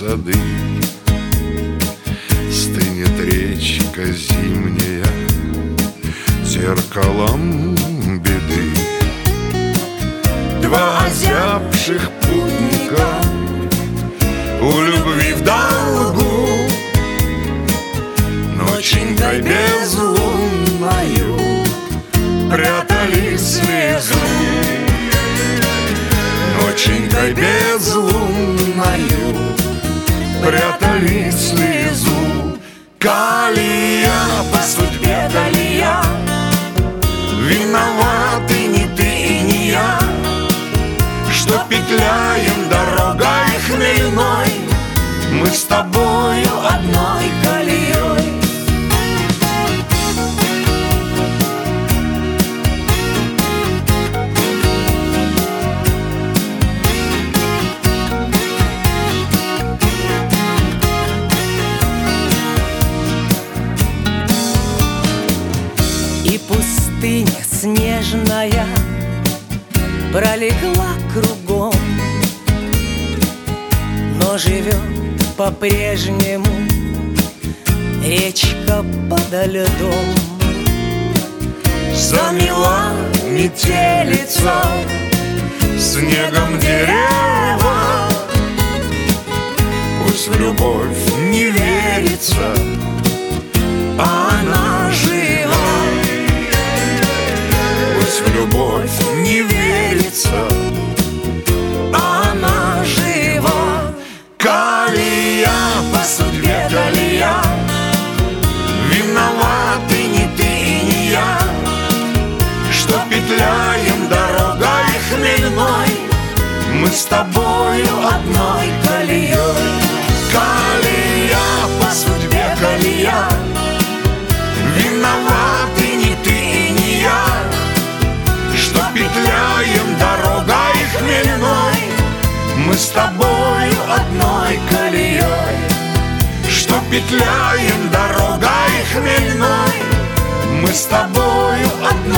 воды Стынет речка зимняя Зеркалом беды. Два озябших путника У любви в долгу. Ноченькой безлунною Прятали слезу Ноченькой безлунною Прятали слезу Калия, по судьбе Калия Виноваты не ты и не я. Что петляем дорогой хмельной Мы с тобою одной снежная Пролегла кругом Но живет по-прежнему Речка подо льдом. Замела метелица Снегом дерева. Пусть любовь петляем дорогой хмельной. Мы с тобою одной колеей. Калия, по судьбе колея. Виноваты не ты и не я. Что петляем дорогой хмельной. Мы с тобою одной колеей. Что петляем дорогой хмельной. Мы с тобою одной